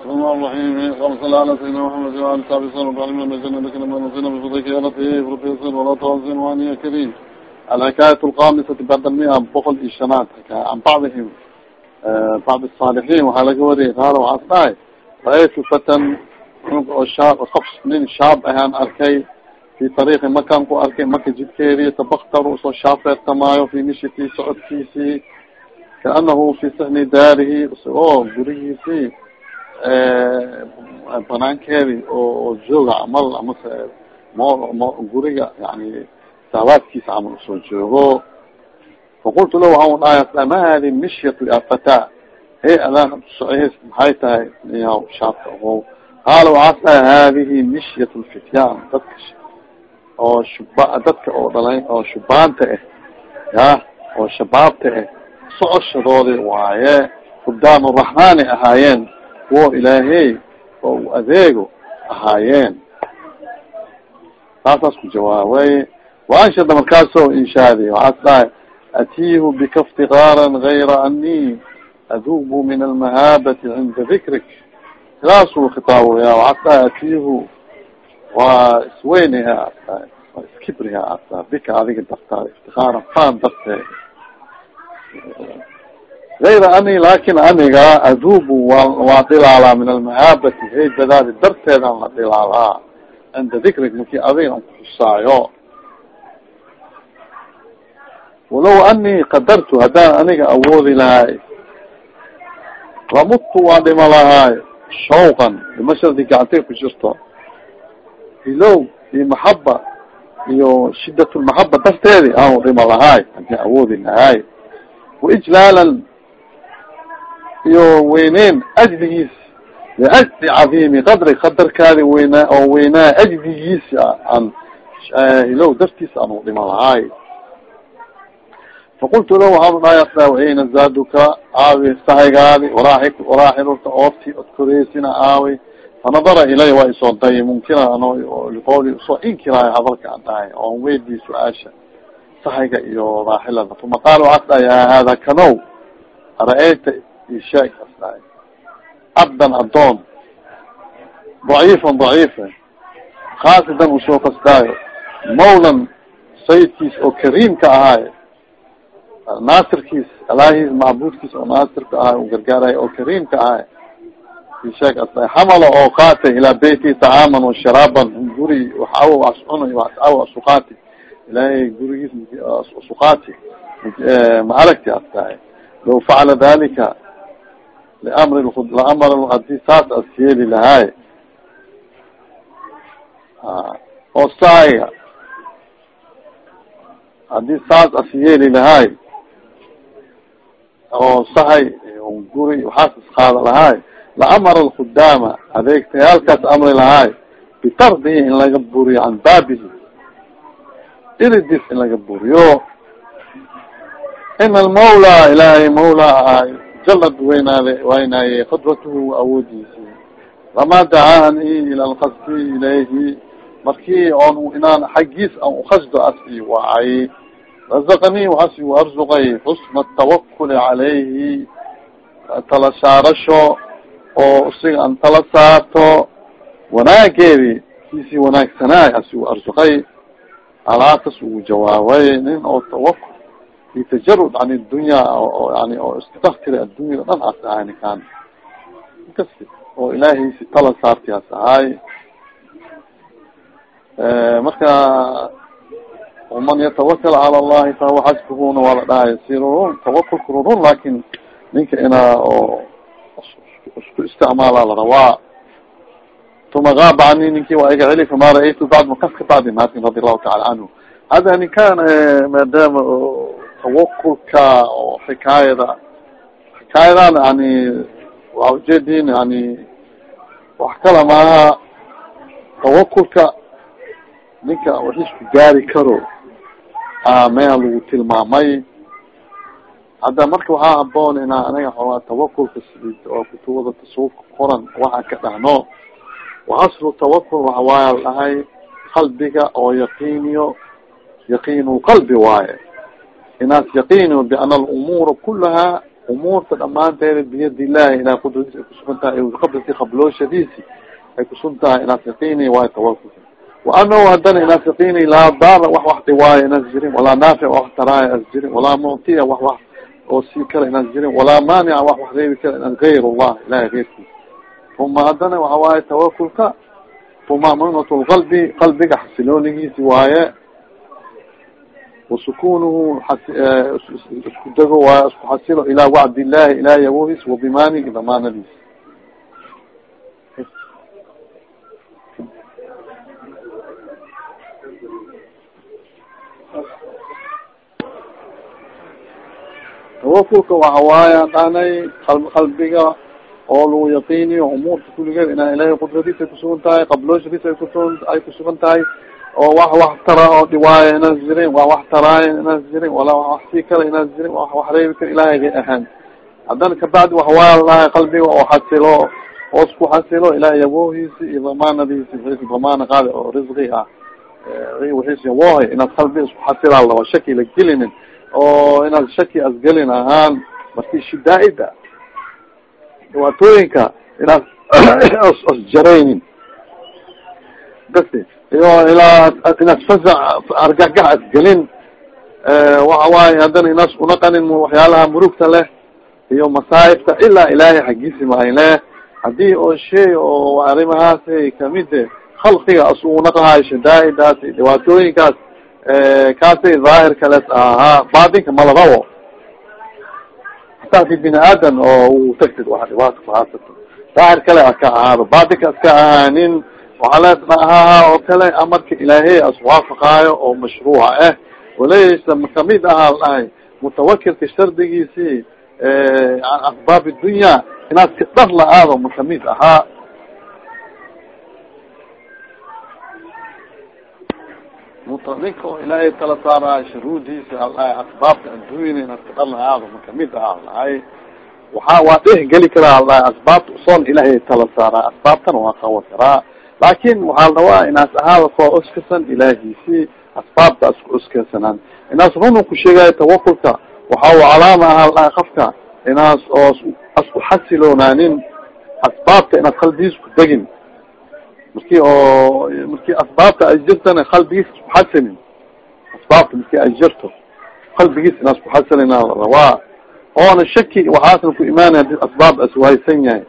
بسم الله الرحيم اللهم صل على سيدنا محمد وعلى صحبه وسلم وعلمنا بجنة بك لما نصينا بفضلك يا لطيف رفيق ولا توزن وعن يا كريم الحكاية الخامسة بعد المئة بقل إشانات عن بعضهم بعض الصالحين waxaa laga wariyay qaala waxaas dhahay ra-aytu fatan cunug oo shaab qof nin shaab ahaan arkay fi ariiqi makan ku arkay maka jidkeedi tabaktar usoo shaafeertamaayo fi mishikii socodkiisii kaanahu fi sahni daarihi isagoo gurigiisii banaankeedi oo jooga camal amase mo guriga yani saawaadkiisa camal u soo joogo. Faqultu la waxaan dhahay ma hadi mishyat ya fata adaan socoheys maxay tahay? Yaw shaabka o qaala waxaas dhahay hadihi mishyat lfityaan dadka oo shub dadka oo dhalay oo shubaanta ah ya oo shabaabta ah socoshadoodi waaye hudaam raxmaani ahaayeen kuwo ilaahey oo u adeego ahaayeen. Saasaas ku jawaabay waanshada markaaso inshaadi waxaas dhahay atiihu bika iftiqaaran gayra ani adubu min almahaabati cinda dikrik. Sidaasuu khitaabaya waxaas dhahay atiihu waa isweyniha asdahay waa iskibriha asdaa bika adiga dartaa iftikaaran faan dartee gayra ani laakin aniga adubu wa waa dilaalaa min almahaabati heybadaadi darteedan la dilaalaa. Cinda dikrik marki adiga an kuxusaayo walow ani qadartu haddaan aniga awoodi lahaay lamudtu waa dhima lahaay shawqan dhimashadii gacantay ku jirto. Hilow iyo maxaba iyo shidat lmaxaba darteedi aanu dhima lahaay haddii awoodi lahaay waijlaalan iyo weyneyn ajligiis liajli cadiimi qadri qadarkaadi weynaa oo weynaa ajligiis an hilow dartiis aanu dhima lahaay faqultu la waxaanu dhahay asdaawaeyna zaaduka aawi sahaygaadi waraaxi waraaxilta oorti od koreysina aawi fanadara ilay waa isoo day munkira ano liqowli u soo inkiraayo hadalka an dhahay oon weydii su'aasha sahayga iyo raaxilada uma qaal waxaas dhahay ya hada kanow ara-eyta ishaeg as dhahay cabdan adoon daciifan daciifa khaasidan u soo kasdaayo mawlan sayidkiis oo kariimka ahaayo naasirkiis alaahiis macbuudkiis oo naasirka ahay u gargaarayo oo kariimka ahay isheeg asda xamala oo qaatay ilaa beyti tacaaman washaraaban guri waxaw ascuna waxaw asuqaati ilaahay gurigiis suqaati ma aragti astahay law facala dalika liamri laamar haddii saas as yeeli lahaay oo saaya haddii saas as yeeli lahaay oo sahay guri waxaas isqaada lahaay laamara alkhudaama adeegtayaalkaas amri lahaay bitardihi in laga buriyo can baabihi iridis in laga buriyo ina almawla ilaahay mawla ahaay jalad weynaade waynaaye qadratuhu awoodiisi lama dacaani ila lkasdi ilayhi markii on inaan xaggiis an ukasdo asi wacay razaqanii waxaas u arzuqay xusna atawakuli calayhi tala saarasho oo isiga an tala saarto wanaageedi kiisii wanaagsanaay asi u arzuqay alaatas ugu jawaabay nin oo tawakul fi tajarud can dunya oo yani oo iskadaftira addunya dhan as ahay ninkaan kas oo ilaahaysi tala saarti as ahay marka waman yatawakal cala allahi fahuwa xasbuhuna waa la dhahay si rurun tawakulka rurun laakiin ninka inaa oo isku isticmaala la rabaa tuma gaaba cani ninki waa iga celi fama ra'aytu bacd makas ka bacdi maatin radi allahu taala canhu hada ninkan maadaama tawakulka oo xikaayada. Xikaayadan yani waa ujeedin yani wax kala maaha. Tawakulka ninka wax isku gaari karo meha lagu tilmaamay. Hadda marka waxaa haboon inaa anaga xoogaa tawakulka oo kutubada tasawufka qoran waxaan ka dhahno wa aslu tawakul waxa waaya la dhahay qalbiga oo yaqiiniyo yaqiin qalbi waaye inaas yaqiiniyo biana alumuura kulaha umuurta dhamaanteeda biyad ilahi inaa qudradiis ay kusugan tahay qablati qablooshadiisi ay kusugan tahay inaad yaqiini waayo tawakulka wa anahu haddana inaad yaqiini laa daara wax wax dhiwaayo inaas jirin walaa naafic wax taraayo as jirin walaa muctiya wax wax oo sii kala inaas jirin walaa maanica wax wax reebi kala inaan gayr llah ilahay geyrkiisa uma haddana waxa waaye tawakulka tumamanat lqalbi qalbiga xasiloonigiisi waaye wasukunuhu isku dego waaye isku xasilo ilaa wacd illahi ilahi awohis wabimani damaanadiis tawakulka waxa waaya dhanay qalbiga oo lagu yaqiiniyo umuurta kuligeed inaa ilahay qudradiis ay kusugan tahay qablooshadiis ay kusugan tahay oo wax wax tara oo dhiwaayo inaas jirin wa wax taraayo inaas jirin wala wax sii kale inaas jirin wa wax reebi kara ilahay ahaan. Haddana kabacdi waxwaa lahay qalbiga oo xasilo oos ku xasilo ilahay yaboohiisi iyo damaanadiisi wiisi damaana qaadi oo risqi ah. Wixiis yaboohay inaad qalbiga isku xasilaa laba shaki la gelinin oo inaad shaki asgelin ahaan marki shidaaida dhibaatooyinka inaad asjaraynin gasi iyo ilaa inaad fazac argagax asgelin waxa waaye haddana inaas unaqanin waxyaalaha murugta leh iyo masaa'ibta ilaa ilaahay xaggiisi maay leh. Hadii oo shay oo arrimahaasi kamide khalqiga as unaqahayo shadaa'idaasi dhibaatooyinkaas kaasay daahir kales ahaa baatinka malarabo hataa fi bini aadan oo u tagtid waa dhibaato kuhaasato daahir kale aska ahaado baatinka aska ahaanin waxaa leesna ahaa oo kale amarka ilaahay as waafaqaayo oo mashruuca ah walaysa ka mid ahaa dhahay mutawakilka shardigiisi an asbaab dunya inaad kadhar la-aado makamid ahaa ninka oo ilaahay tala saaraayo shuruudiisa alahay asbaabta addunyana inaad kadhar la-aado makamid ahaa lahay waxa waa dheh geli karaa alahay asbaabta usoon ilaahay tala saarayo asbaabtana waa qawa karaa laakin waxaa la rabaa inaas ahaada koo uskasan ilaahiisi asbaabta asku uskasanaan inaas runu ku sheegayo tawakulka. Waxa u calaama ahaa lahay qafka. Inaas oo asku xasiloonaanin asbaabta inaad qalbigiis ku degin. Marki oo marki asbaabta ay jirtana qalbigiis isku xasilin. Asbaabta marki ay jirto qalbigiis inaas ku xasilina rabaa. Oona shaki waxaasna ku imaanaya asbaab aswahaysan yahay.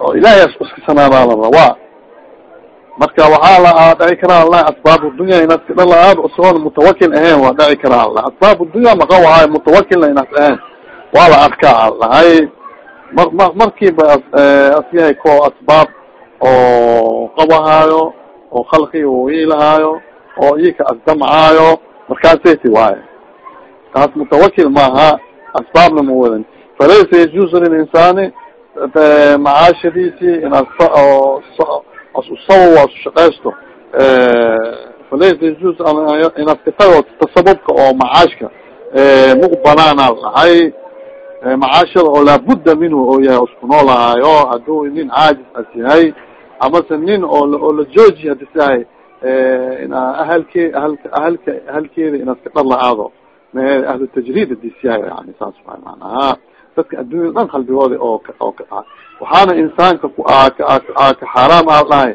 Oo ilahay as uskasanaanaa la rabaa marka waxaa la dhici karaa la asbaab dunya inaad kadha la-aad isagoon mutawakil ahayn waa dhici karaa la asbaab dunya maqa wahay mutawakilna inaas ahayn waa la arkaa lahay mar ma markiiba asyahay ko asbaab oo qabahaayo oo khalqi u ilahaayo oo ika asdamcaayo markaasati waayo taas mutawakil maaha asbaabna ma wadan. Falaysa yajuuzu lilinsaani macaashadiisi inaad usawa asu shaqaysto falaysa yajuuz inaad katago tasabubka oo macaashka muk banaana lahay. Macaashada oo laabudda minhu oo yahay isku noolahaayo haduu nin caajis as yahay amase nin oo la jooji hadis yahay ina ahalke ahalka ahalka ahalkeeda inaad ka dhar la-aado ahlu tajriid hadis yahay yani saas waay manaha dadka adduunya dhan qalbigooda oo oo ka waxaana insaanka ku ka xaaraam a dhahay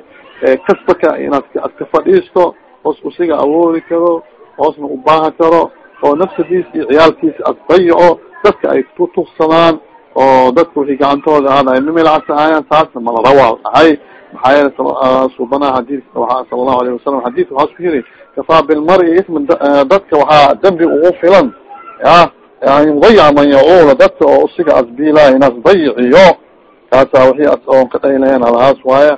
kasbaka inaad ad ka fadhiisto hoos usiga awoodi karo hoosna ubaahan karo oo nafsadiis iyo ciyaalkiisa addayaco dadka ay kutuksadaan oo dadka wixii gacantooda aada mamilcasahayaan taasna malarawa dhahay maxaa yeele subanaha xadiis sala allahu alayhi wasalam xadiis waxaa isku yiri kafaa bilmari isma dadka waxaa dambi ugu filan. Ya yani mudayac man yacuula dadka oo usiga asbiila inaas dayiciyo kaasa wixii oon ka dhahi lahayn alahaas waaya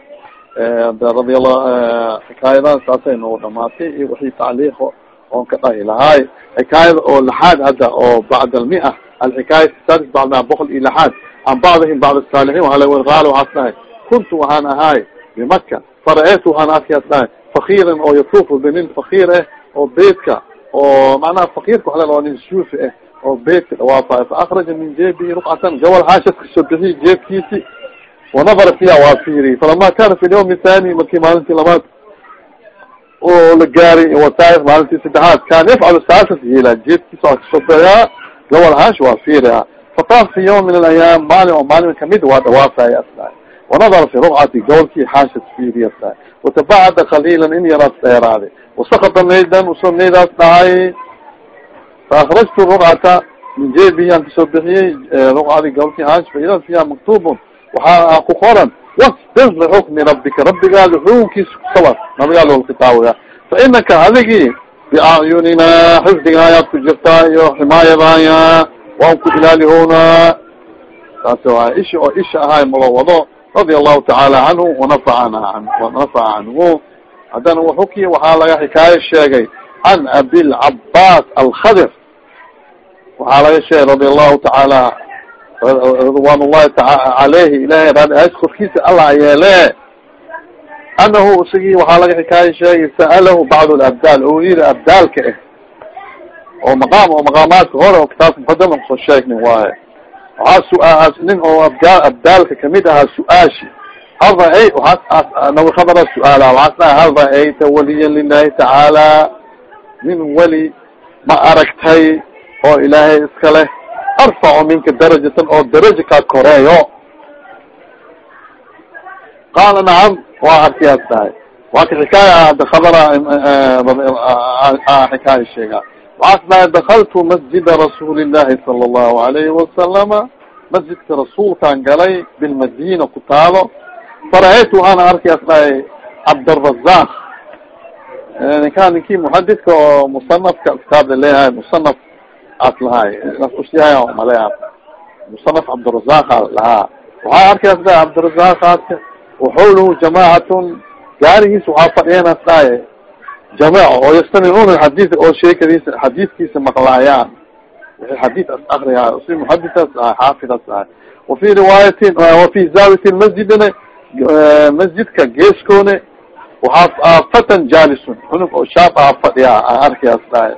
radi allah xikaayadan saasay noogu dhamaatay iyo wixii tacliiqo oon ka dhahi lahaay. Xikaayada oo laxaad hadda oo bacd almia alxikaaya sadis bacd boqol iyo laxaad can bacdihim bacd asaalixiin waaa la qaal waxaas dhahay kuntu waxaan ahaay bimaka fara-etu waxaan arkaas dhahay fakiiran oo yatuufu binin fakiir ah oo beedka oo macnaha fakirka waxa la nin suufi ah oo beedka dhawaafayo faakraja min jeebihi ruqcatan gawal xaashas ka soo bixiy jeebkiisi wanadara fiha waa fiiriy falama kana fi lyawm thani markii maalintii labaad oo la gaari wasaai maalintii saddexaad kana yafcalu saasas yeelaa jeebkiisa waa ka soo bixiyaa gawal haash waa fiiriha fataaf fi yawm min alayaam maalin oo maalin ka mid waa dhawaafay asdahay wanadara fi rucati gawlkii xaashad fiiriya asdahay watabacada qaliilan in yaraas dheeraaday. Wasakata maydan u soo maydaas dhahay faakrajtu rucata min jeebiyaan ka soo bixiyey rucadi gawlkii xaash faida fiha maktubun waxaa ku qoran wasbir lixukmi rabbika rabbigaada xukunkiisa kusabar nabigaa loola khitaabaya fa inaka adigi biacyunina xifdiga ayaad ku jirtaa iyo ximaayadaaya waan ku ilaalihoona saas waay ishi oo isha ahay malo wado radia allahu tacaala canhu wanafacana wanafaca canhu haddana wuxuki waxaa laga xikaayo sheegay can abilcabaas alkhadir waxaa laga sheegay radia allahu tacaala ridwan ullahi taala aleyhi ilahay raadis korkiisa alla yeele. Anahu isagii waxaa laga xikaayo sheegay sa'alahu bacd labdaal oo yiri abdaalka ah oo maqaam oo maqaamaadka hore oo kitaabka muqadama ku soo sheegnin waaye. Waxaa su'aa nin oo abda abdaalka ka mid ahaa su'aashi. Hal ra'ay waaa nawikadara su'aala waxaas dhaha hal ra'ayta waliyan lilahi tacaala nin weli ma aragtay oo ilaahay iska leh arfacu minka darajatan oo daraja kaa koreeyo. Qaala nacam waa arkiyaas dhahay waa ka xikaaya dakadara xikaaya sheega. Waxaas dhahay dakaltu masjida rasuuli llahi sala allahu alayhi wasalama masjidka rasuulkaan galay bilmadina ku taalo. Fara-aytu ana arkiyaas dhahay cabdrazaq ninkaan ninkii muxadidka oo musanafka kitaabda leeyahay musanaf as lahaay usyahay maleya musanaf cabdirazaq lahaa. Waxaa arkaas dhahay cabdirazaqaadka waxawlahu jamaacatun gaarigiis waxaa fadhiyanas dhahay jamaaco oo yastamicuuna xadiid oo sheekadiisa xadiidkiisa maqlaayaan. Wixii xadiid as akriyaa si muxadisaas ahay xaafidaas ahay wafi riwaayatin wafi zaawiyati masjidina masjidka geeskoone waxaa fatan jaalisun. Cunug oo shaab aha fadhiyaa aan arkayaas dhahay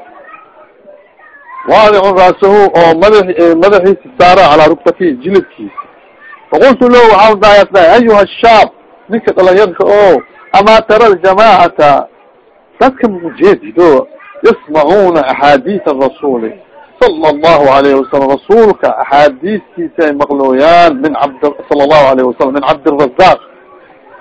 waadicun raasahu oo mada madaxiisa saara calaa rugbati jilibkiisa faqultu lahu waxaa dhahay dhahay ayuha shaab ninka dhalinyarka o amaa tara ljamaacata dadka mujeedido yasmacuuna axaadiis arasuuli sala allahu alayhi wasalam rasuulka axaadiistiisa maqlooyaan min cabd sala allahu alayhi wasalam min cabdirazaq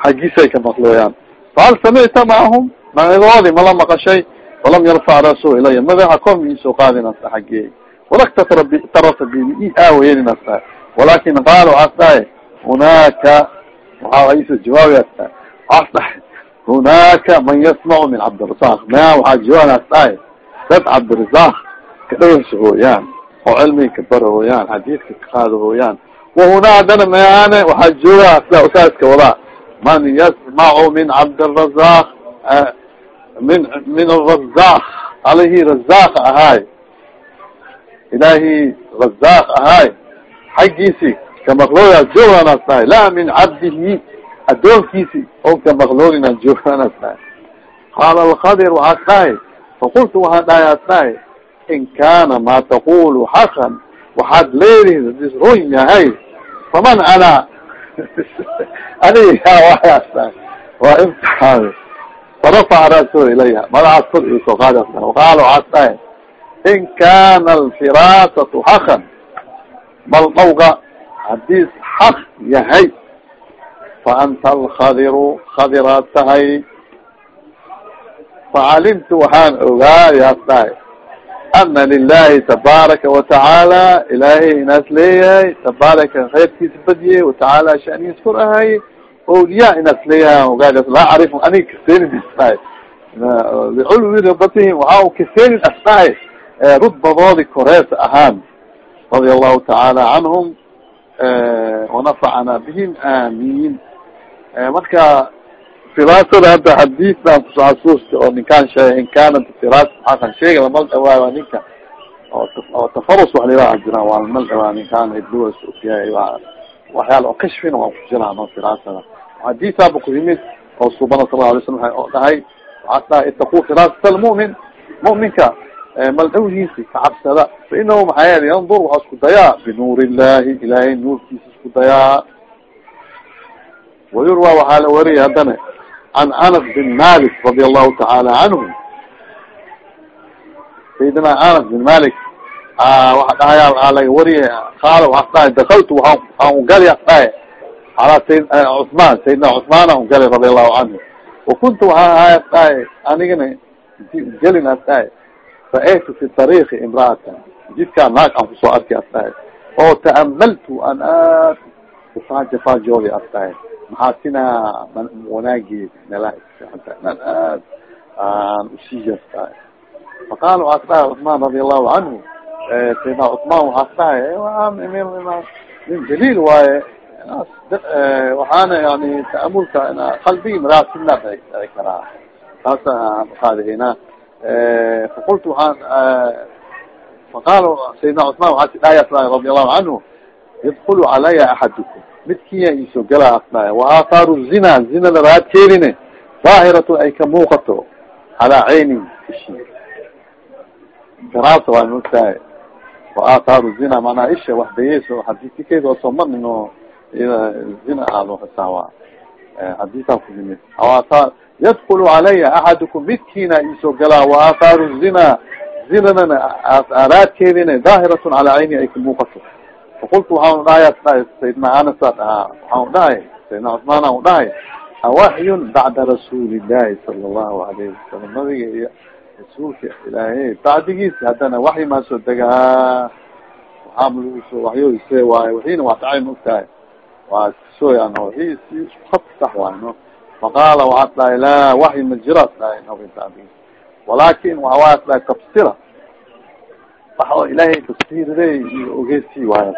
xaggiisa ka maqlooyaan. Fahal samicta macahum magadoodi mala maqashay walam yarfac raso ilaya madaxa kor miisoo qaadinasa xaggeey walaktatara tarasa bi i aawayeninasa walakin qaal waxaas dhahay hunaaka waxa iso jawaabias dhahay waxaas dhahay hunaaka man yasmacu min cabdirazaq ma waxaa jawaabaas dhahay dad cabdirazaq kadhawasa hooyaan oo cilmiga kabara hooyaan xadiidka ka qaada hooyaan wahunaa haddana maane waxaa jooga sida usaaska wadaa man yasmacu min cabdirazaq min min arazaq alihi razaq ahaay ilaahi razaq ahaay xaggiisi kamaqlooyaa jooganaas tahay laa min cabdihi adoonkiisi oo kamaqloolina jooganaas tahay qaala alkadir waxaas dhahay faqultu waxaan dhahay as dhahay in kana ma taqulu xaqan waxaad leedihi hadis run yahay faman ana aniga waaas dhahay waa imtixaan farafaca raso ilayha madaxaas kor isoo qaada qaala waxaas dhahay in kana alfirasatu xaqan. Bal dhawga haddii xaq yahay. Fa anta alkhadiru khadiraad tahay. Facalimtu waxaan ogaa yaas dhahay ana lilahi tabaaraka watacaala ilaahay inaas leeyahay tabaaraka khayrkiisa badiyey watacaala shaniis kor ahay awliya inaas leeyahay ogaadaas laa acrifu anig kaseenin asdhahay liculwi rabatihim waxa kaseenin asdhahay rudbadoodi koreesa ahaan radia allahu tacaala canhum wanafacana bihim aamin marka firasada hadda xadiisdan kuso xasuusta oo ninkaan sheegay in kanat firas maxaakan sheega lamal dhawaayo waa ninka oo tafarus wax liraa jiraan waa lamal dhawaa ninkaan idluwas ogyahay waxyaala oo kashfina waa ku jiraan oo firasada xadiisaaba ku yimid oo subana sala alay slam waa dhahay waxaas dhahay itaquu firasat almu'min mu'minka maldhawgiisi kacabsada fa inahu maxaa yeele yandur waxaa isku dayaa binuur illahi ilahay nuurkiisa isku dayaa wayurwa waxaa la wariyay haddana can anas bin malik radi allahu tacaala canhu sayidina anas bin malik waa dhahaya aa laga wariye qaala waas dhahay dakaltu waa waan ugali as dhahay alaa sayid cusmaan sayidna cusmaana ugali radi allahu canhu wakuntu waxaa ahay as dhahay anigana gelin as dhahay ra'aytu fi tariiki imraatan jidkaa naag aan ku soo arkay as dhahay oo ta'amaltu an aad ufaajafaajooda as dhahay maxaa sinaa wanaageed iskaanta man aad aan usiiya as dhahay faqaala waxaas dhahay cusmaan radi allahu canhu sayidna cusmaan waxaas dhahay nin daliil waaye waxaana yani ta'amulka qalbigi maraasina dhici karaa taasa aan uqaadihayna faqultu waxaan faqaala sayidna cusmaan waxaa si dhaaya radi allahu canhu yadkulu calaya axadukum midkiya isoo galaa asdhaaya wa aahaaru zina zinada raadkeedine daahiratu ay ka muuqato calaa cayni ishi garaasa waa mogtahay wa aahaaru zina manaa isha wax dayeso haddii tikeed oo soo marnin oo zina ahaa loo xisaawa hadiisaa ku yimid awaataar yadkulu calaya axadukum midkiina isoo galaa wa aahaaru zina zinadana raadkeedine daahiratun calaa cayni ay ka muuqato faqultu waxaan dhahay sayidna anasa dhahaa waxaan dhahay sayidna cusmaan an dhahay awaxyun bacda rasuuli llahi sala allahu alayhi wasalam nabiga iyo rasuulka ilaahay bacdigiisi haddana waxyi maa soo degaa waxaa malagusoo waxyoise waayo waxiina waa dhacay maogtahay waa iskasooyaan wai si iskuhat sax waay no faqaala waxaas dhahay laa waxyi ma jiraas dhahay nabiga bacdigiis walakin waxawaas dhahay tafsira wax oo ilaahay tafsirday iyo ogeysi waayas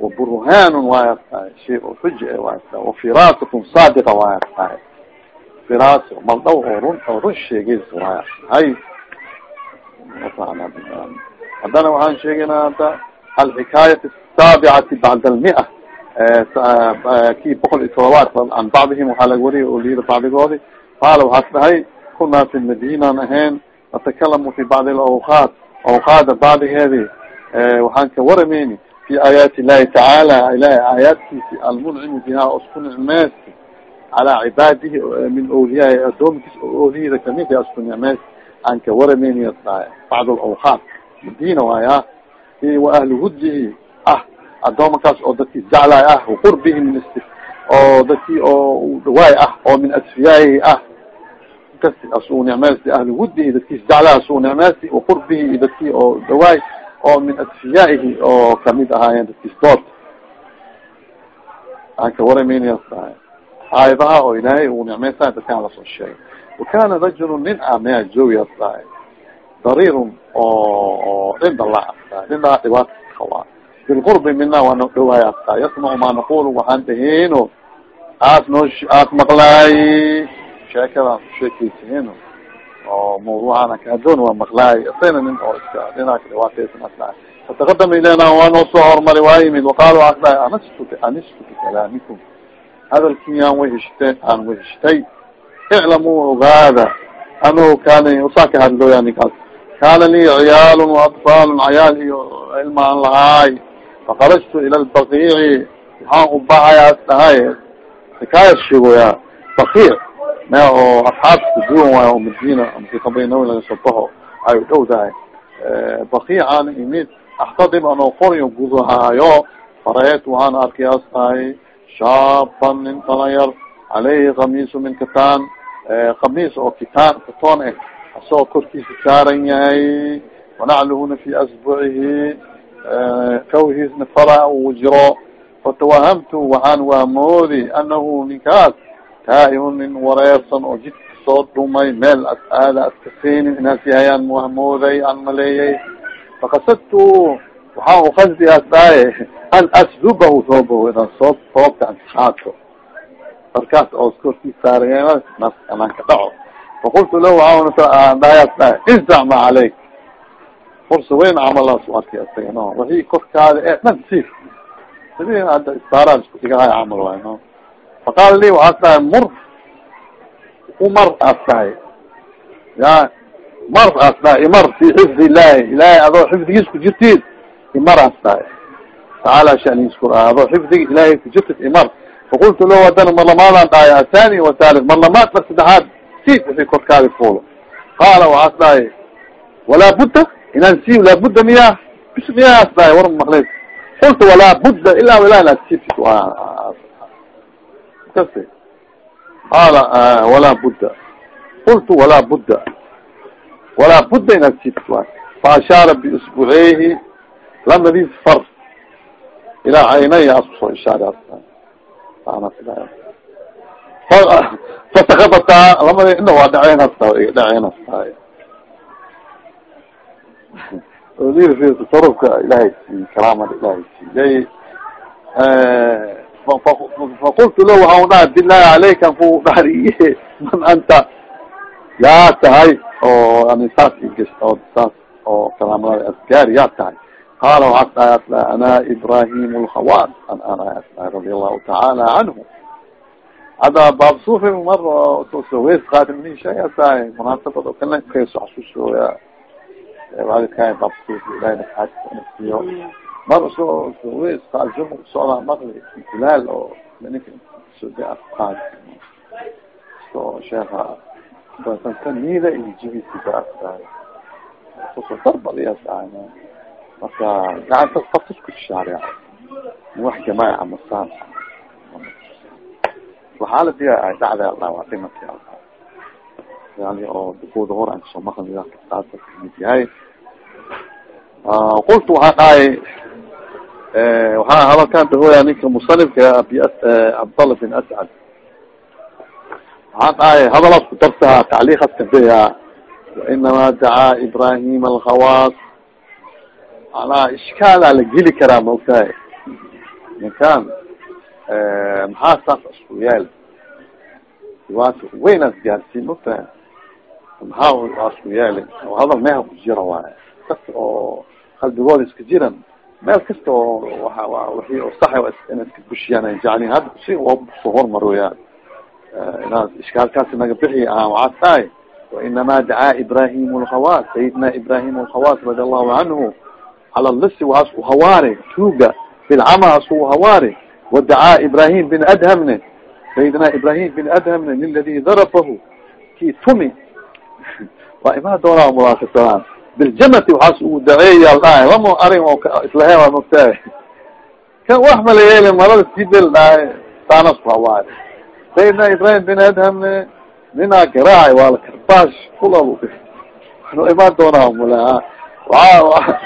waburhanun waayas tahay shay oo xuja waayas tahay wafirasatun saadiqa waayas tahay firas maldhaw oo run oo run sheegeys waayas hay haddana waxaan sheegaynaa hadda alxikaayat asaabicati bacda almia kii boqol iyo todobaad an bacdihim waxaa laga wariyay oo liida bacdigoodi qaala waxaas dhahay kunaa fi madiinan ahayn natakalamu fi bacdi alawqaat awqaada bacdigeedi waxaan ka waramayni fi aayaati illahi tacaala ilahay aayaadkiisi almuncimu biha isku nicmeysti calaa cibaadihi min awliyaai adoomkiis oliyada ka mid isku nicmeysti aan ka waramayni dhahay bacd alawqaat madiina waaya wa ahli hudihi ah adoomakaas oo dadkii jeclaay ah waqurbihi min oo dadkii oo dhawaay ah oo min asfiyaahi ah. Kas asuu nicmeysti ahli wudihi dadkiis jeclaa asuu nicmeysti waqurbihi iyo dadkii oo dhawaay oo min asfiyaa'ihi oo ka mid ahaayeen dadkiis dood. Aan ka waramaynayaas dhahay aayadaha oo ilaahay uu nicmeysaay dadkaan la soo sheegay. Wakana rajulu nin ah maya joogiyaas dhahay dariirun oo dhinda la dhahay dhindaa dhibaata kawaa bilqurbi mina waa noo dhawaaya dhahay yasmacu maa naqulu waxaan dhaheyno aas noo aas maqlaay sheekadaan kusheekeysihin oo mawduucana kaadoon waa maqlaay isagna nin oo iska dhinaaka dhibaateysan asla fataqadama ilena waa noo soo horumari waa yimid waqaala waa dhahay anistu anistu bikalaamikum hadalkiyaan wahishte aan wahistay iclamuu ogaada anahu kaana usaa ka hadlooya ninkaas kaana lii ciyaalun waatfaalun cayaal iyo ilmaan lahaay fakarajtu ila lbaqiici waxaan u bahayaas dhahay xikaayad sheegoya bakiic me oo asxaabta duwan waayo oo madina makabaynawi laga soo baxo ay u dhow tahay bakiican imid axtadib anoo qoryo gudahaayo faraet waxaan arkayaas tahay shaaban nin dhalinyar caleyhi kamiisu min kataan kamiis oo kitaan katoon ah asagoo korkiisa saaran yahay wanacluhuna fi asbucihi kawhiisna fara uu jiro fatawahamtu waxaan waamoodi anahu ninkaas taa'ihun nin wareersan oo jidka soo dhumay meel aada aska seenin inaas yahayaan wahmooday aan maleeyay fakasadtu waxaa u kasdi as dhaaye an asdubahu soobahu inaan soo soobta an qaato markaas oo korkii saaraya nas anaan ka dhaco faqultu lahu waxaan dhahay as dhahay inzac ma caleyk fursa weyn camalaas u arkay isaga no. Wixii korkaada ee dhan siif sidi hadda istaaraan isku dhigahay camal waay no. Faqaala li waxaas dhahay mur umar as dhahay ya mar as dhahay imar fi xifdi illahi ilahay adoo xifdigiis ku jirtid imar as dhahay tacaala shanigiis ku adoo xifdigi ilahay ku jirtid imar. Faqultu lahu hadana mar lamaadaan dhahay athani wathalith mar lamaad mar saddexaad siid wixii korkaadi fuulo. Qaala waxaas dhahay walaa budda inaan si laabudda miya bismiyaas dhahay war maqleys qulta walaa budda ilaa sifid kasi qaala walaa budda qultu walaa budda walaa budda waay faashaara biisbuceyhi lamadiis far ilaa caynaya as ku soo ishaar fasakadataa lamadi ina waa dhaceenasta dhaceenastaay tasarufka ilahay siiy karaamada ilahay siiyay faqultu la waxaan dhaha bilahi ku dhariye man anta yaa tahay oo yani saas igas saas oo karaamada asgaar yaa tahay qala waxaas dhahay ana ibrahim lkhawas an ana radi allahu tacaala canhu hada baab sufi mar weys qaadimi shay tahay munaasabad oo kale kayso xasuusooya walidkaa baab sufi ilahay naxaasiyo mar so maqli bilaal oo ninka iyo darbaliyaas marka gacanta fatusku shaaric wax jamaaca masaan waxaaladiga ay dhacday alla waa dhimanki alla yani oo dukuda hor aan ka soo maqli yahay qultu waxaa dhahay waxaa hadalkan dahooya ninka musanifka abi cabdallah bin ascad waxaan dhahay hadalaas ku darsaha tacliiqaas kabeya wainama dacaa ibrahim alkhawaas manaa ishkaalaa la geli karaa maogtahay ninkan maxaa saas isku yaal dhibaato weynaas gaarsiin maogtahay maxaa isku yaali hadal meha ku jira waay dadka oo qalbigooda iska jiran. Meel kasta oo oo sax ina iska bushiyaan ay jeclin hadda si wakusoo hormarooyaan inaad ishkaalkaasi naga bixi ah waxaas tahay. Wainama dacaa ibrahim lkhawas sayidina ibrahim lkhawas radi allahu canhu cala lisi waas u hawaare tuuga bilcamaas u hawaare wadacaa ibrahim bin adhamne sayidina ibrahim bin adhamne liladi darabahu ki tumi waa imaa doonaa mulaasasadaan biljamati waxaas uu daceeyaal dhahay lama arrin islahe waa mogtahay kan wax mala yeeli marada sibel dhahay saanas hawaare sayidina ibrahim bin adhamne ninaa garaacay waa la karbaash kulal wanu imaan doonaa mula waa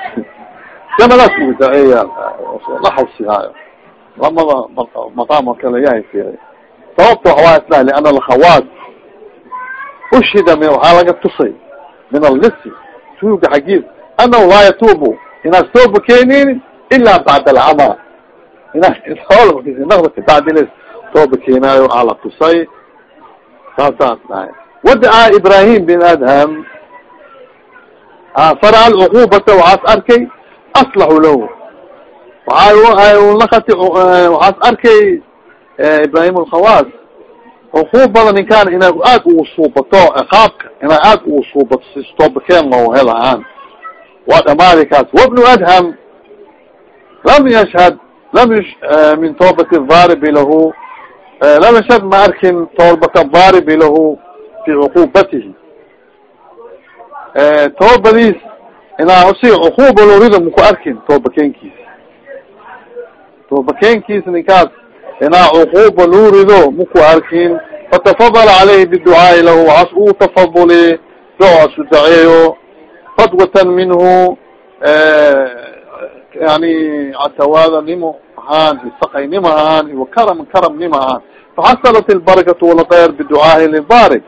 jamadaas uu daceeya la xawsihaayo lamada maqaam kale yahay fiiray sababta waxawaa islah liana alkhawaas ushida min waxaa laga tusay min allisi tuuga xagiis anahu laa yatuubu inaas tooba keenin ila bacda alcama inaa kabacdiles tooba keenaayo aa la tusay saasaas dhahay wadacaa ibrahim bin adham fara alcuqubata waxaas arkay aslaxu lahu waanakati waxaas arkay ibrahim alkhawas cuqubada ninkaan inay aad ugu suubato ciqaabka inay aad ugu suubato sistobakeen loo helahaan waa dhamaadi wabnu adham lam yashhad lam min toobati dharibi lahu lam yashhad ma arkin toobata dharibi lahu fi cuqubatihi toobadiis inaa usi cuquba lorida maku arkin toobakeenkiisa toobakeenkiisa ninkaas inaa cuquba lurido maku arkin fatafadala caleyhi biducaai lahu waxaas uu tafaduli ducaasu daceeyo fadwatan minhu yani catawaada nimo ahaan isaqaynimo ahaan iwa karam karam nimo ahaan faxasalat ilbarakatu walkhayr biducaahi libarik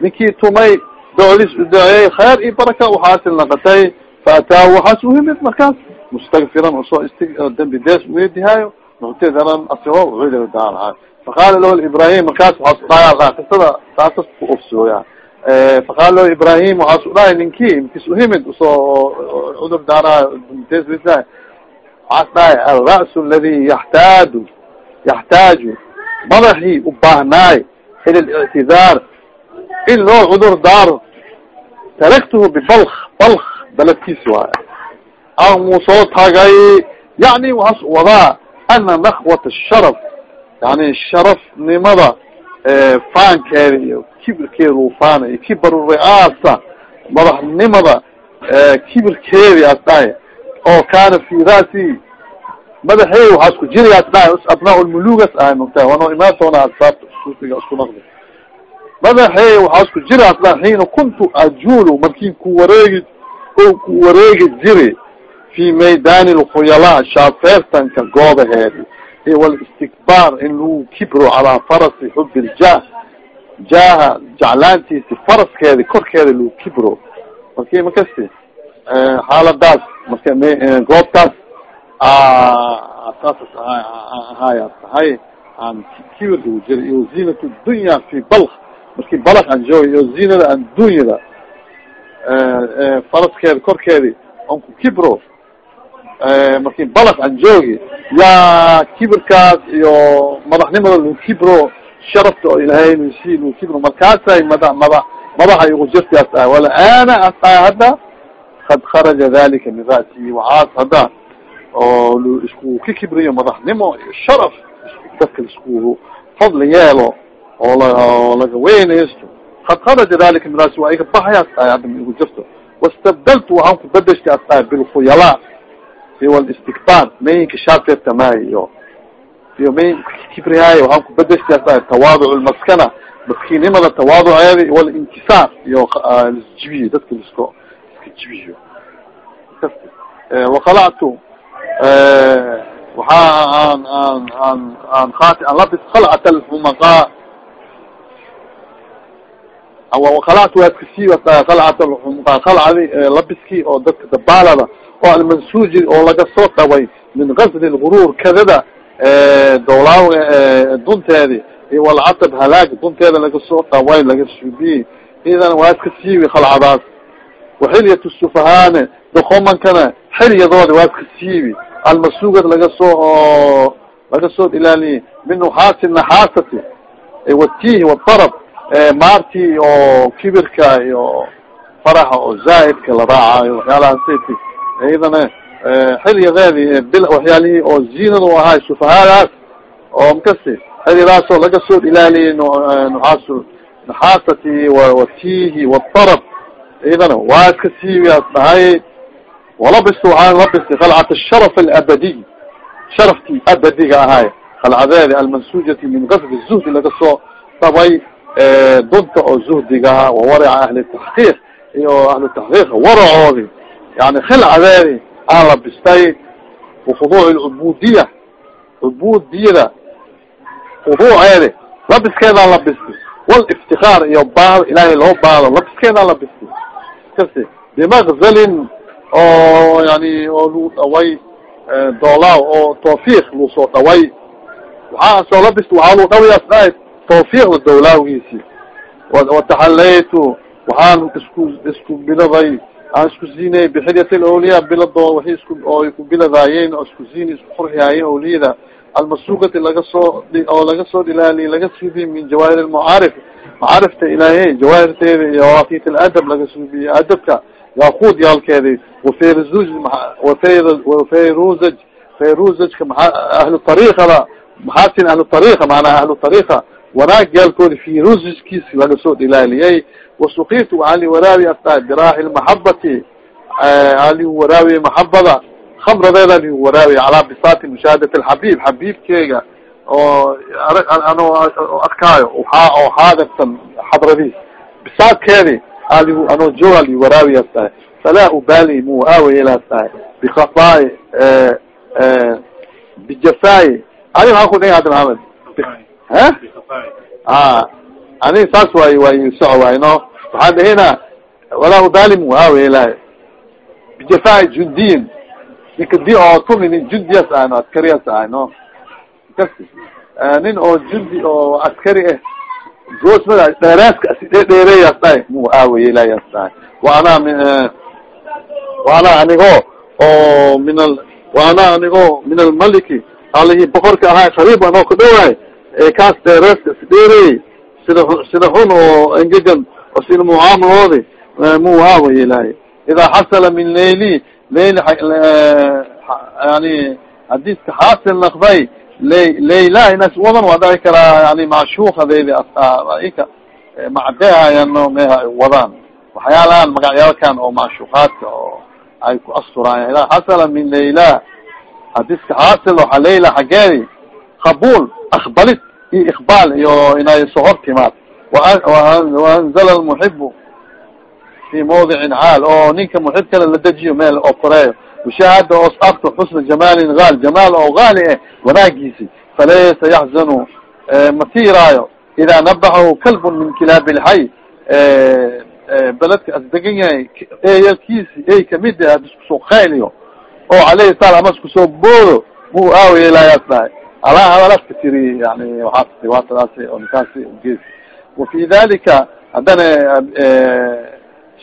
ninkii tumay doclis udaceeyey khayr iyo baraka waxaasil naqatay faataahu waxaas uhimid markaas mustakfiran u soo st dambi dees uwedihayo muctadaran asigo udaalahay faqaala lahu ibrahim markaas waxaas udhahay qisada saasas ku ofsooya faqaala lahu ibrahim waxaas udhahay ninki mkis uhimid u soo cudur daarayo dees wedihayo waxaas dhahay alra's aladi yaxtaadu yaxtaaju madaxii u baahnaay ila lictidaar in loo cudur daaro taraktuhu bibalk balk baladkiis waay an muu soo tagay yani waxaas wadaa ana nakwat sharaf yani sharafnimada faankeeda iyo kibirkeedu faana iyo kibaru riaasa madaxnimada kibirkeedi as dhahay oo kana fi ra'si madaxey waxaa isku jirigaas dhahay abnaa lmulugas ahay mugta wano imaan doona asbaabta suufiga isku naqdi madaxey waxaa isku jiraas dha xiina kuntu ajulu markin ku wareegi o ku wareegi jiri fi maydani lkhuyala shaafeertanka goobaheedi walistikbaar in lagu kibro calaa farasi xub iljah jaha jeclaantiisi faraskeedi korkeeda lagu kibro marki makasti xaaladaas marka goobtaas saasas ahaya tahay aan kibir lagu jira iyo ziinat dunya fi balk marki balk aan jooga iyo ziinada addunyada faraskeeda korkeedi on ku kibro marki balk aan joogi yaa kibirkaas iyo madaxnimada lagu kibro sharafta oo ilahay si lagu kibro markaasay mada mada madaxa igu jirtaas tahay wala ana as tahay hadda kad kharaja dalika min ra'si. Waxaas hadda oo isku ka kibriyo madaxnimo iyo sharaf dadka isku fadli yeelo oo oo laga weynaysto. Kad kharaja dalika min ra'si. Waa iga baxayaas tahay hadda ma igu jirto. Wastabdaltu waxaan ku bedeshta as tahay bilkhuyala iyo walistikbaar mayinka shaafeerta maayo iyo iyo mayin kibrihaayo waxaan ku bedeshta as tahay tawaaduc lmaskana maskinimada tawaaduceeda walinkisaar iyo lisjibiyo dadka lisko iska jibiyo waqalactu waxa aan aan aan aan ati an labis kalcat alhumaqa waqalactu waa iska siiba kalcat alhumaqa kalcadi labiski oo dadka dabaalada oo almansuuji oo laga soo dhaway min gazli lguruur kadada dowlaaga dunteedi iyo walcatab halaag dunteeda laga soo dhaway laga suubiyey idan waa iska siibi kalcadaas waxilyat sufahaane dokomankana xilyadoodi waa iska siibi almasugad laga soo oo laga soo ilaaliyey min nuxaasi naxaasati watihi wadarab maartii oo kibirka iyo faraxa oo zaaidka la raacayo waxyaalahaasati iyadana xilyadeedi bil waxyaalihii oo ziinadu ahay sufahaadaas oo makasi xilyadaasoo laga soo ilaaliyey nuxaas naxaasati watihi wadarab iyadana waa iska siibiaas dhahay walabist waxaan labistay kalcat sharaf alabadiy sharaftii abadiga ahay kalcadeedi almansujati min gasbi zuhdi laga soo dabay dunta oo zuhdigaha wawaraca ahli taxqiiq iyo ahli taxqiiqa waracoodi yani khilcadeedi aan labistay wakhuduuc lcubudiya cubudiyada khuduuceedi labiskeedaan labistay waliftikaar iyo baado ilaahay loo baado labiskeedaan labistay kasi bimagzalin oo yani oo lagu dhaway doolaaw oo tawfiiq lagu soo dhaway. Waxaa soo waxaa lagu dhawayaas dhahay tawfiiqda dowlaawgiisi wataxalaytu waxaan isku isku biladay aan isku zinay bixilyat lawliya biladoo waxi isku oo ku biladaayeen oo isku zini isku qurxiyaayeen awliyada. Almasugati laga soo oo laga soo ilaaliy laga suubiye min jawaahir lmucaarif macaarifta ilaahay jawaahirteeda iyo waakit aladab laga suubiye. Adabka yaquud yaalkeedi waferuz waferuzaj feruzajka maa ahlu ariiqada maxaasin ahlu ariiqa maanaa ahlu ariiqa wanaag yaalkoodi firuzajkiis laga soo ilaaliyay wasukitu waxaa li waraabi ata biraaxi lmaxabati ali waraabiye maxabada khamradeeda li waraabiye calaa bisaati mushaahadat alxabib xabiibkeyga oo ano arkaayo waaa oo xaadirsan xadradiis bisaadkeedi ali ano jooga li waraabiyaas tahay falaa ubali mu aawayelaas tahay bikhafaai bijafaayi ani maxaa ku dhigi hadda maxamed a ani saas way soco waay no. Waxaan dhahina walaa ubali mu aawayelahay bijafaayi jundiyin ninka di oo tumi nin jundiyas ahay no askariyas ahay no. Kasi nin oo jundi oo askari ah goosmada dheeraaska dheereeyaas dhahay. Mu aawayelayaas dhahay. Wa anaa min wa anaa anigo oo min al wa anaa anigo min almaliki alihi boqorka ahay qariib anoo ka dhowahay kaas dheereeska isdheereeyey sida sida xun oo engegan oo sida mucaamaloodi mu aawayelahay idaa xasala min layli layl yani hadiiska xaasil naqday lay layla inas wadan waa dhaci karaa yani macshuukadeedi ika macdeayano meha wadaan. Waxyaalahan magacyaalkan oo macshuukaadka oo ay ku asturaayan idaa xasala min layla hadiska xaasil waxa layla xageedi qabuul akbalid iyo iqbaal iyo inay sohor timaad waanzala lmuxibu fi mawdicin caal oo ninka muxibkana la dejiyo meel oo koreeyo mushaahada os arto xusna jamaalin haal jamaal oo haali eh wanaagiisi falaysa yaxzanu matiraayo idaa nabaxahu kalbun min kilaabi lxay beledka as yahay eyalkiisi ey ka mid ah ad iskusoo qayliyo oo alayhi salam ama iskusoo boodo mu aawiyeelayaas dhahay alaa hadalaska tiri yani waxaas dhibaatadaasi oo ninkaasi ugeesi wafi dalika haddana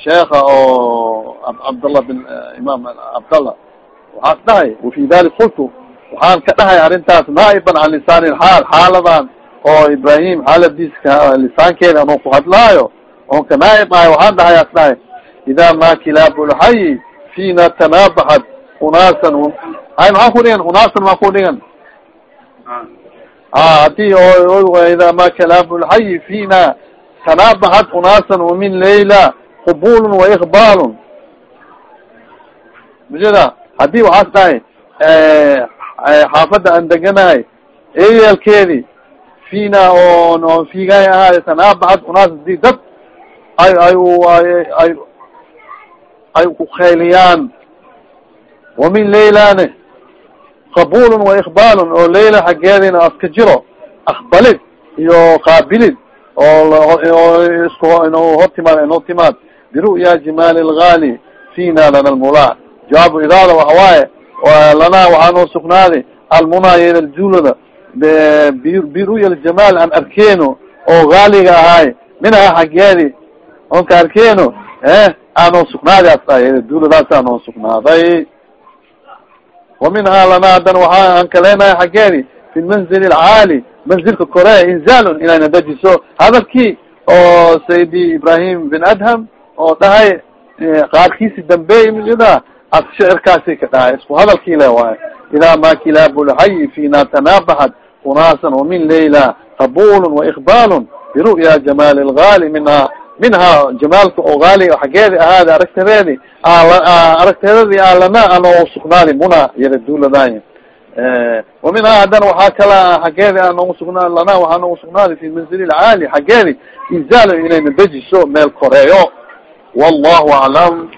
sheeka oo cabdallah bin imam cabdallah waxaas dhahay wafi dalik kultu waxaan ka dhahay arrintaas naa'iban can lisaan lxaal xaaladan oo ibrahim xaaladiiska lisaankeeda anoo ku hadlaayo oon ka naaib ahay waxaan dhahay as dhahay ida ma kilaabulxayi fina tanaabaxad unaasan ay maxaa ku dhigan unaasan maa ku dhigan haddii ida ma kilaabulxayi fina tanaabaxad unaasan wamin layla qubulun waikbaalun mujeda haddii waxaas dhahay xaafada aan deganahay eyelkeedi fina on on figay ahaay tanaabaxad unaas haddii dad ay ay ay ay kukayliyaan wamin laylane qabulun waikbaalun oo layla xaggeedina aska jiro akbalid iyo qaabilid oo inuu hortimaad inoo timaad biru'ya jimaali lgaali fina lana lmula jawaabu idaada waxawaaye lanaa waxaa noo sugnaaday almunaa yeda julada biru'ya ljamaal aan arkeeno oo gaaliga ahaay minha xaggeedi on ka arkeeno e aanoo sugnaaday as duladaas aanoo sugnaaday wa minhaa lana hadan waxaa aan kaleenahay xaggeedi fi lmanzil alcaali manzilka kore inzaalun inayna dajiso hadalkii oo sayidi ibrahim bin adham oo dhahay qaarkiisi dambeey mida as shicirkaasi ka dhahay isku hadalkii le waayo idaa ma kilaabulxayi fina tanaabaxad unaasan wamin layla qabulun waikbaalun biru'ya jamaali lgaali minha minha jamaalka oo gaali xaggeedi ahaada aragtadeedi aragteedadi alana anoo sugnaadi muna yara duuladaay wa minhaa haddana waxaa kala xaggeedi aanoogu sugnaa lana waxaa noogu sugnaadi fi manzili lcaali xaggeedi inzaalo inayna dejiso meel koreeyo. Wallahu aclam